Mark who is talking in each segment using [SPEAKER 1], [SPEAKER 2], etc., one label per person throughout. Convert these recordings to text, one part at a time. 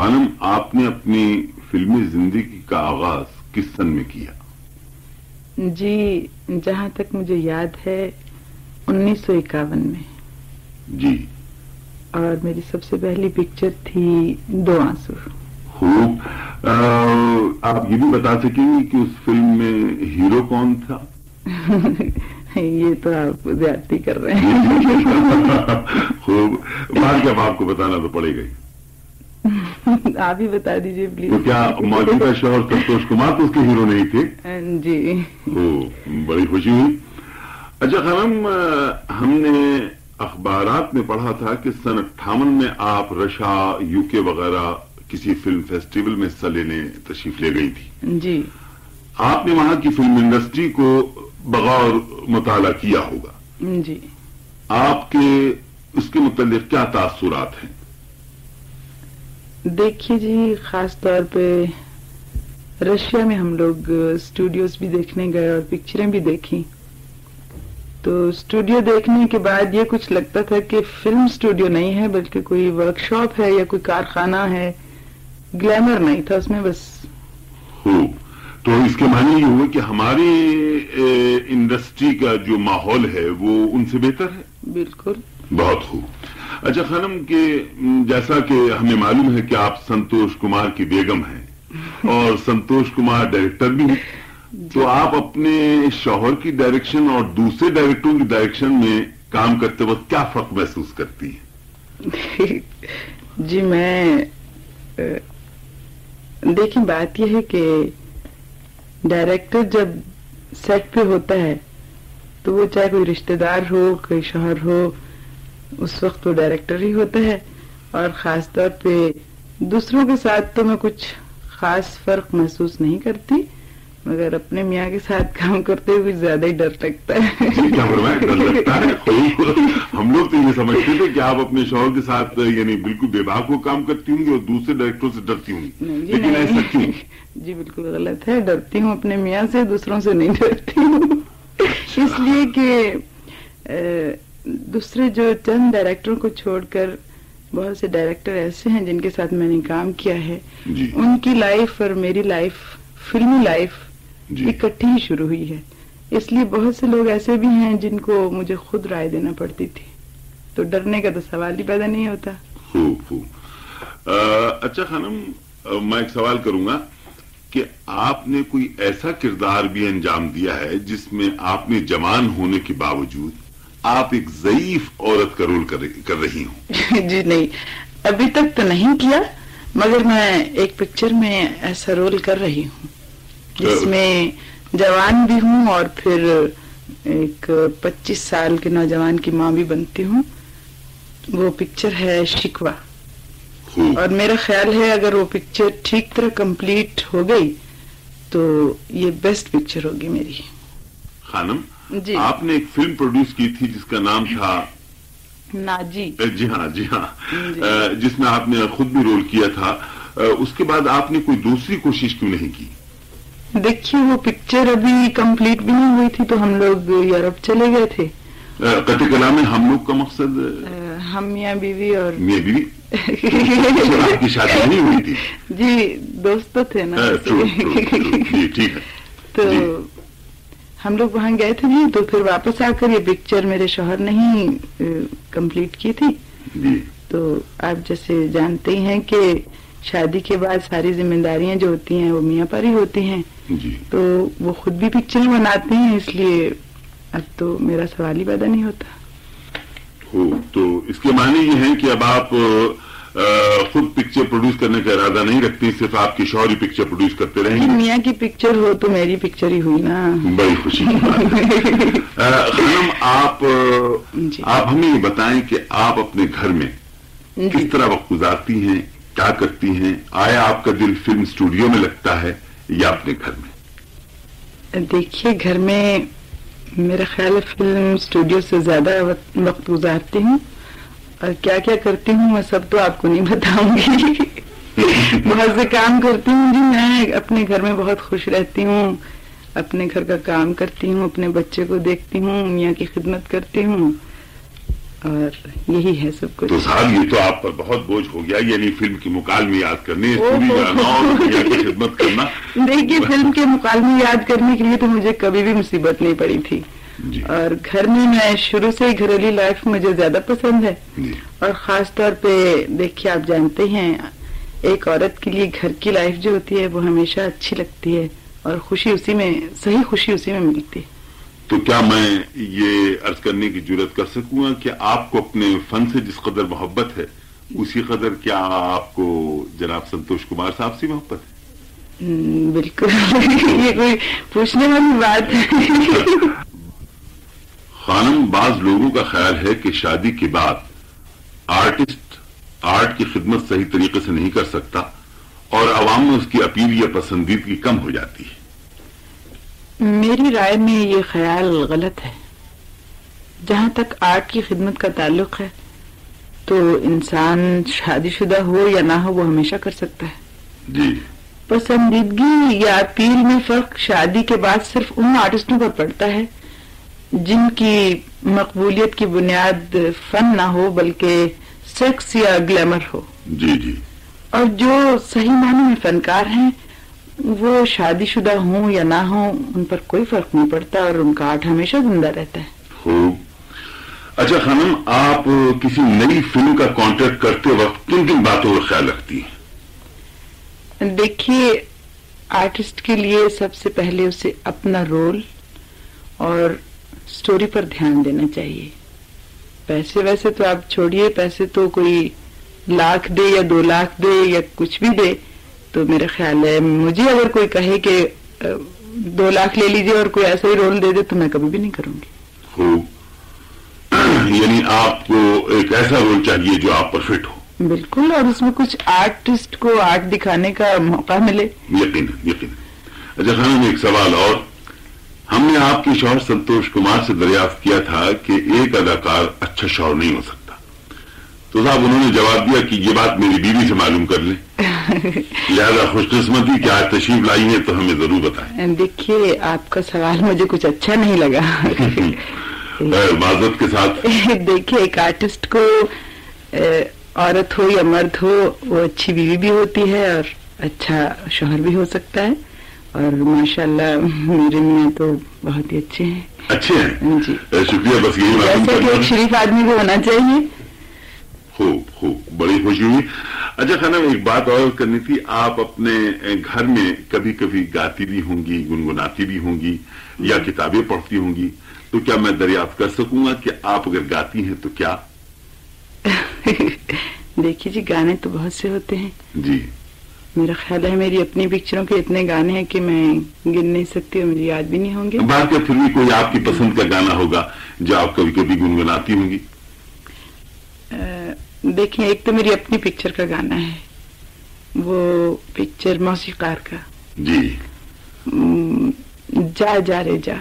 [SPEAKER 1] خانم آپ نے اپنی فلمی زندگی کا آغاز کس سن میں کیا؟
[SPEAKER 2] جی جہاں تک مجھے یاد ہے انیس سو اکاون میں۔
[SPEAKER 1] جی۔
[SPEAKER 2] اور میری سب سے پہلی پکچر تھی دو آنسو۔
[SPEAKER 1] خوب۔ آپ یہ بھی بتا سکیں گے کہ اس فلم میں ہیرو کون تھا؟
[SPEAKER 2] یہ تو آپ زیادتی کر رہے ہیں۔
[SPEAKER 1] خوب۔ بعد جب آپ کو بتانا تو پڑے گا
[SPEAKER 2] آپ ہی بتا دیجیے
[SPEAKER 1] تو
[SPEAKER 2] پلیز
[SPEAKER 1] کیا موجودہ شوہر سنتوش کمار تو اس کے ہیرو نہیں تھے؟
[SPEAKER 2] جی۔
[SPEAKER 1] او بڑی خوشی ہوئی۔ اچھا خانم ہم نے اخبارات میں پڑھا تھا کہ سن اٹھاون میں آپ رشا یو کے وغیرہ کسی فلم فیسٹیول میں حصہ لینے تشریف لے گئی تھی۔
[SPEAKER 2] جی۔
[SPEAKER 1] آپ نے وہاں کی فلم انڈسٹری کو بغور مطالعہ کیا ہوگا۔
[SPEAKER 2] جی۔
[SPEAKER 1] آپ کے اس کے متعلق کیا تاثرات ہیں؟
[SPEAKER 2] دیکھیے جی خاص طور پہ رشیا میں ہم لوگ اسٹوڈیوز بھی دیکھنے گئے اور پکچریں بھی دیکھی۔ تو اسٹوڈیو دیکھنے کے بعد یہ کچھ لگتا تھا کہ فلم اسٹوڈیو نہیں ہے بلکہ کوئی ورک شاپ ہے یا کوئی کارخانہ ہے۔ گلیمر نہیں تھا اس میں بس۔
[SPEAKER 1] تو اس کے معنی یہ ہوئے کہ ہماری انڈسٹری کا جو ماحول ہے وہ ان سے بہتر ہے؟
[SPEAKER 2] بالکل۔
[SPEAKER 1] بہت خوب۔ اچھا خانم، کہ جیسا کہ ہمیں معلوم ہے کہ آپ سنتوش کمار کی بیگم ہیں اور سنتوش کمار ڈائریکٹر بھی ہیں، تو آپ اپنے شوہر کی ڈائریکشن اور دوسرے ڈائریکٹروں کی ڈائریکشن میں کام کرتے وقت کیا فرق محسوس کرتی ہیں؟
[SPEAKER 2] جی میں دیکھیں، بات یہ ہے کہ ڈائریکٹر جب سیٹ پہ ہوتا ہے تو وہ چاہے کوئی رشتہ دار ہو، کوئی شوہر ہو اس وقت وہ ڈائریکٹر ہی ہوتا ہے اور خاص طور پہ دوسروں کے ساتھ تو میں کچھ خاص فرق محسوس نہیں کرتی مگر اپنے میاں کے ساتھ کام کرتے ہوئے زیادہ ہی ڈر لگتا ہے۔
[SPEAKER 1] ہم لوگ تو یہ سمجھتے تھے کہ آپ اپنے شوہر کے ساتھ یعنی بالکل بے باک وہ کام کرتی ہوں گی اور دوسرے ڈائریکٹروں سے ڈرتی ہوں گی۔
[SPEAKER 2] جی
[SPEAKER 1] لیکن ایسا کیوں؟
[SPEAKER 2] جی بالکل غلط ہے۔ ڈرتی ہوں اپنے میاں سے دوسروں سے نہیں ڈرتی ہوں۔ اس لیے کہ دوسرے جو چند ڈائریکٹروں کو چھوڑ کر بہت سے ڈائریکٹر ایسے ہیں جن کے ساتھ میں نے کام کیا ہے
[SPEAKER 1] جی۔
[SPEAKER 2] ان کی لائف اور میری لائف فلمی لائف
[SPEAKER 1] جی۔
[SPEAKER 2] اکٹھی ہی شروع ہوئی ہے۔ اس لیے بہت سے لوگ ایسے بھی ہیں جن کو مجھے خود رائے دینا پڑتی تھی۔ تو ڈرنے کا تو سوال ہی پیدا نہیں ہوتا۔
[SPEAKER 1] خوب خوب۔ آ، اچھا خانم میں ایک سوال کروں گا کہ آپ نے کوئی ایسا کردار بھی انجام دیا ہے جس میں آپ نے جوان ہونے کے باوجود آپ ایک ضعیف عورت کا رول کر رہی ہوں۔
[SPEAKER 2] جی نہیں ابھی تک تو نہیں کیا مگر میں ایک پکچر میں ایسا رول کر رہی ہوں جس میں جوان بھی ہوں اور پھر ایک پچیس سال کے نوجوان کی ماں بھی بنتی ہوں۔ وہ پکچر ہے شکوا اور میرا خیال ہے اگر وہ پکچر ٹھیک طرح کمپلیٹ ہو گئی تو یہ بیسٹ پکچر ہوگی میری۔
[SPEAKER 1] خانم
[SPEAKER 2] جی۔
[SPEAKER 1] آپ نے ایک فلم پروڈیوس کی تھی جس کا نام تھا
[SPEAKER 2] ناجی
[SPEAKER 1] جی۔ ہاں جی ہاں۔
[SPEAKER 2] جی۔
[SPEAKER 1] جس میں آپ نے خود بھی رول کیا تھا۔ اس کے بعد آپ نے کوئی دوسری کوشش کیوں نہیں کی؟
[SPEAKER 2] دیکھیے وہ پکچر ابھی کمپلیٹ بھی نہیں ہوئی تھی تو ہم لوگ یورپ چلے گئے تھے۔
[SPEAKER 1] قطع کلام میں ہم لوگ کا مقصد؟
[SPEAKER 2] ہم میاں بیوی اور
[SPEAKER 1] میاں بیوی؟ کی شادی نہیں ہوئی تھی؟
[SPEAKER 2] جی دوست تھے نا.
[SPEAKER 1] جی ٹھیک ہے۔
[SPEAKER 2] تو
[SPEAKER 1] جی۔
[SPEAKER 2] ہم لوگ وہاں گئے تھے جی تو پھر واپس آ کر یہ پکچر میرے شوہر نے ہی کمپلیٹ کی تھی۔
[SPEAKER 1] جی۔
[SPEAKER 2] تو آپ جیسے جانتے ہی ہیں کہ شادی کے بعد ساری ذمہ داریاں جو ہوتی ہیں وہ میاں پر ہی ہوتی ہیں۔
[SPEAKER 1] جی۔
[SPEAKER 2] تو وہ خود بھی پکچر بناتے ہیں اس لیے اب تو میرا سوال ہی پیدا نہیں ہوتا۔
[SPEAKER 1] ہو تو اس کے معنی یہ ہیں کہ اب آپ پکچر پروڈیوس کرنے کا ارادہ نہیں رکھتی صرف آپ کی شوہری پکچر پروڈیوس کرتے رہیں گے
[SPEAKER 2] میاں کی پکچر ہو تو میری پکچر ہی ہوئی نا۔
[SPEAKER 1] بڑی خوشی۔ کی بات خانم آپ
[SPEAKER 2] جی۔
[SPEAKER 1] آپ ہمیں یہ بتائیں کہ آپ اپنے گھر میں
[SPEAKER 2] جی۔
[SPEAKER 1] کس طرح وقت گزارتی ہیں کیا کرتی ہیں؟ آیا آپ کا دل فلم اسٹوڈیو میں لگتا ہے یا اپنے گھر میں؟
[SPEAKER 2] دیکھیے گھر میں میرا خیال ہے فلم اسٹوڈیو سے زیادہ وقت گزارتی ہوں۔ اور کیا کیا کرتی ہوں میں سب تو آپ کو نہیں بتاؤں گی۔ بہت سے کام کرتی ہوں جی میں اپنے گھر میں بہت خوش رہتی ہوں۔ اپنے گھر کا کام کرتی ہوں اپنے بچے کو دیکھتی ہوں میاں کی خدمت کرتی ہوں۔ اور یہی ہے سب کچھ۔
[SPEAKER 1] تو صاحب یہ تو آپ پر بہت بوجھ ہو گیا یعنی فلم کی مکالمے یاد کرنے کی خدمت کرنا۔
[SPEAKER 2] دیکھیے فلم کے مکالمے یاد کرنے کے لیے تو مجھے کبھی بھی مصیبت نہیں پڑی تھی۔ اور گھر میں میں شروع سے ہی گھریلو لائف مجھے زیادہ پسند ہے۔
[SPEAKER 1] جی۔
[SPEAKER 2] اور خاص طور پہ دیکھیے آپ جانتے ہیں ایک عورت کے لیے گھر کی لائف جو ہوتی ہے وہ ہمیشہ اچھی لگتی ہے اور خوشی اسی میں صحیح خوشی اسی میں ملتی ہے۔
[SPEAKER 1] تو کیا میں یہ عرض کرنے کی ضرورت کر سکوں گا کہ آپ کو اپنے فن سے جس قدر محبت ہے اسی قدر کیا آپ کو جناب سنتوش کمار صاحب سے محبت ہے؟
[SPEAKER 2] بالکل یہ کوئی پوچھنے والی بات ہے۔
[SPEAKER 1] خانم بعض لوگوں کا خیال ہے کہ شادی کے بعد آرٹسٹ آرٹ کی خدمت صحیح طریقے سے نہیں کر سکتا اور عوام میں اس کی اپیل یا پسندیدگی کم ہو جاتی ہے۔
[SPEAKER 2] میری رائے میں یہ خیال غلط ہے۔ جہاں تک آرٹ کی خدمت کا تعلق ہے تو انسان شادی شدہ ہو یا نہ ہو وہ ہمیشہ کر سکتا ہے۔
[SPEAKER 1] جی۔
[SPEAKER 2] پسندیدگی یا اپیل میں فرق شادی کے بعد صرف ان آرٹسٹوں پر پڑتا ہے جن کی مقبولیت کی بنیاد فن نہ ہو بلکہ سیکس یا گلیمر ہو۔
[SPEAKER 1] جی جی۔
[SPEAKER 2] اور جو صحیح معنی میں فنکار ہیں وہ شادی شدہ ہوں یا نہ ہوں ان پر کوئی فرق نہیں پڑتا اور ان کا آرٹ ہمیشہ زندہ رہتا ہے۔
[SPEAKER 1] خوب۔ اچھا خانم آپ کسی نئی فلم کا کانٹیکٹ کرتے وقت کن کن باتوں کا خیال رکھتی ہیں؟
[SPEAKER 2] دیکھیے آرٹسٹ کے لیے سب سے پہلے اسے اپنا رول اور سٹوری پر دھیان دینا چاہیے۔ پیسے ویسے تو آپ چھوڑیے پیسے تو کوئی لاکھ دے یا دو لاکھ دے یا کچھ بھی دے تو میرا خیال ہے مجھے اگر کوئی کہے کہ دو لاکھ لے لیجیے اور کوئی ایسا ہی رول دے دے تو میں کبھی بھی نہیں کروں گی۔
[SPEAKER 1] خوب۔ یعنی آپ کو ایک ایسا رول چاہیے جو آپ پر فٹ ہو۔
[SPEAKER 2] بالکل اور اس میں کچھ آرٹسٹ کو آرٹ دکھانے کا موقع ملے۔
[SPEAKER 1] یقین یقین اچھا خانم ایک سوال اور۔ ہم نے آپ کے شوہر سنتوش کمار سے دریافت کیا تھا کہ ایک اداکار اچھا شوہر نہیں ہو سکتا۔ تو صاحب انہوں نے جواب دیا کہ یہ بات میری بیوی سے معلوم کر لیں۔ لہذا خوش قسمتی کہ آج تشریف لائی ہیں تو ہمیں ضرور بتائیں۔
[SPEAKER 2] دیکھیے آپ کا سوال مجھے کچھ اچھا نہیں لگا۔
[SPEAKER 1] معذرت کے ساتھ۔
[SPEAKER 2] دیکھیے ایک آرٹسٹ کو عورت ہو یا مرد ہو وہ اچھی بیوی بھی ہوتی ہے اور اچھا شوہر بھی ہو سکتا ہے۔ اور ماشاءاللہ میرے میاں تو بہت ہی اچھے ہیں۔
[SPEAKER 1] اچھے ہیں؟
[SPEAKER 2] جی۔
[SPEAKER 1] اے، شکریہ بس یہی
[SPEAKER 2] جیسا کہ ایک شریف آدمی کو ہونا چاہیے۔
[SPEAKER 1] خوب خوب بڑی خوشی ہوئی۔ اچھا خانم ایک بات اور کرنی تھی۔ آپ اپنے گھر میں کبھی کبھی گاتی بھی ہوں گی گنگناتی بھی ہوں گی یا کتابیں پڑھتی ہوں گی۔ تو کیا میں دریافت کر سکوں گا کہ آپ اگر گاتی ہیں تو کیا؟
[SPEAKER 2] دیکھیے جی گانے تو بہت سے ہوتے ہیں۔
[SPEAKER 1] جی۔
[SPEAKER 2] میرا خیال ہے میری اپنی پکچروں کے اتنے گانے ہیں کہ میں گن نہیں سکتی اور مجھے یاد بھی نہیں ہوں گے۔
[SPEAKER 1] بات پھر بھی کوئی آپ کی پسند کا گانا ہوگا جو آپ کبھی کبھی گنگناتی ہوں گی۔
[SPEAKER 2] دیکھیں ایک تو میری اپنی پکچر کا گانا ہے۔ وہ پکچر موسیقار کا۔
[SPEAKER 1] جی۔
[SPEAKER 2] جا جا رے جا۔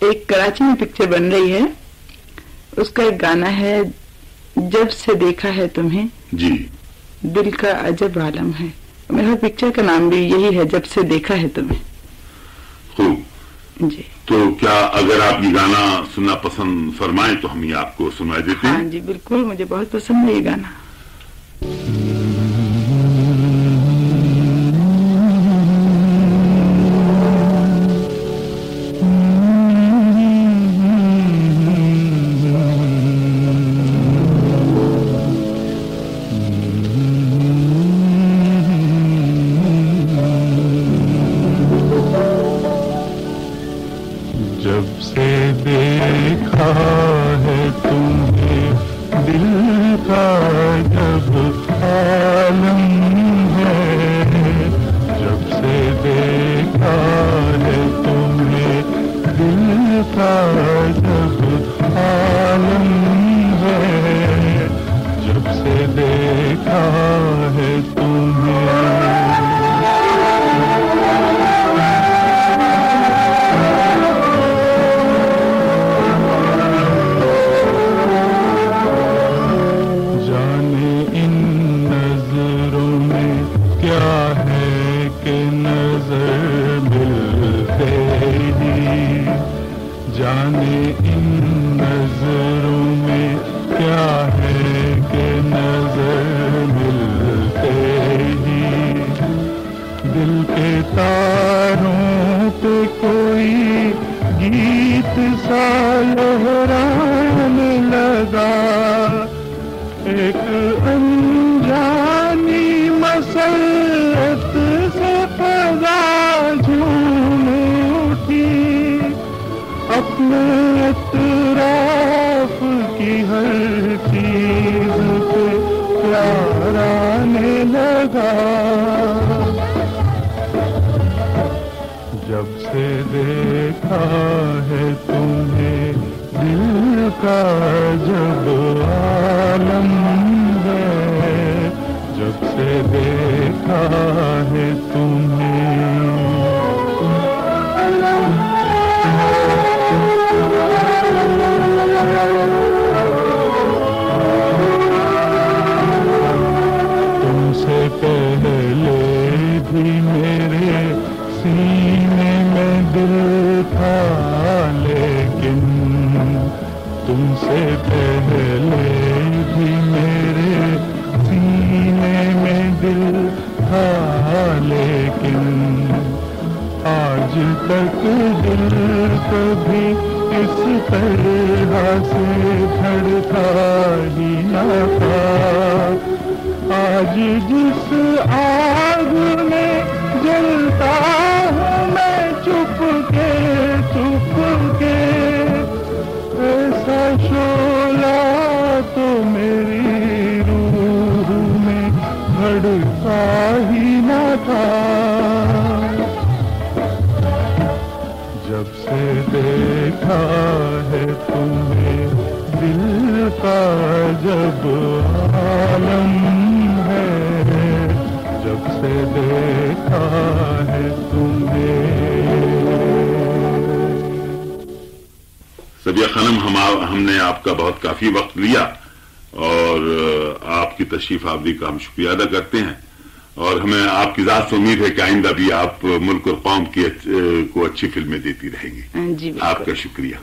[SPEAKER 2] ایک کراچی میں پکچر بن رہی ہے۔ اس کا ایک گانا ہے جب سے دیکھا ہے تمہیں۔
[SPEAKER 1] جی۔
[SPEAKER 2] دل کا عجب عالم ہے۔ میرا پکچر کا نام بھی یہی ہے جب سے دیکھا ہے تمہیں۔
[SPEAKER 1] خوب
[SPEAKER 2] جی۔
[SPEAKER 1] تو کیا اگر آپ یہ گانا سننا پسند فرمائیں تو ہم یہ آپ کو سنا دیتے
[SPEAKER 2] ہاں
[SPEAKER 1] ہیں
[SPEAKER 2] جی بالکل مجھے بہت پسند ہے یہ گانا۔
[SPEAKER 3] تاروں پہ کوئی گیت سا لہرانے لگا۔ ایک انجانی مسلط سے جھوم اٹھی۔ اپنے اطراف کی ہر چیز پہ لگا۔ سے دیکھا ہے تمہیں دل کا جب عالم ہے جب سے دیکھا ہے تک دل کبھی اس طرح سے دھڑکا ہی نہ تھا۔ آج جس آگ میں جلتا ہوں میں سے دیکھا ہے تمہیں۔
[SPEAKER 1] سبیہ خانم ہم ہم نے آپ کا بہت کافی وقت لیا اور آپ کی تشریف آوری کا ہم شکریہ ادا کرتے ہیں۔ اور ہمیں آپ کی ذات سے امید ہے کہ آئندہ بھی آپ ملک اور قوم کی کو اچھی فلمیں دیتی رہیں گی۔
[SPEAKER 2] جی
[SPEAKER 1] آپ کا شکریہ۔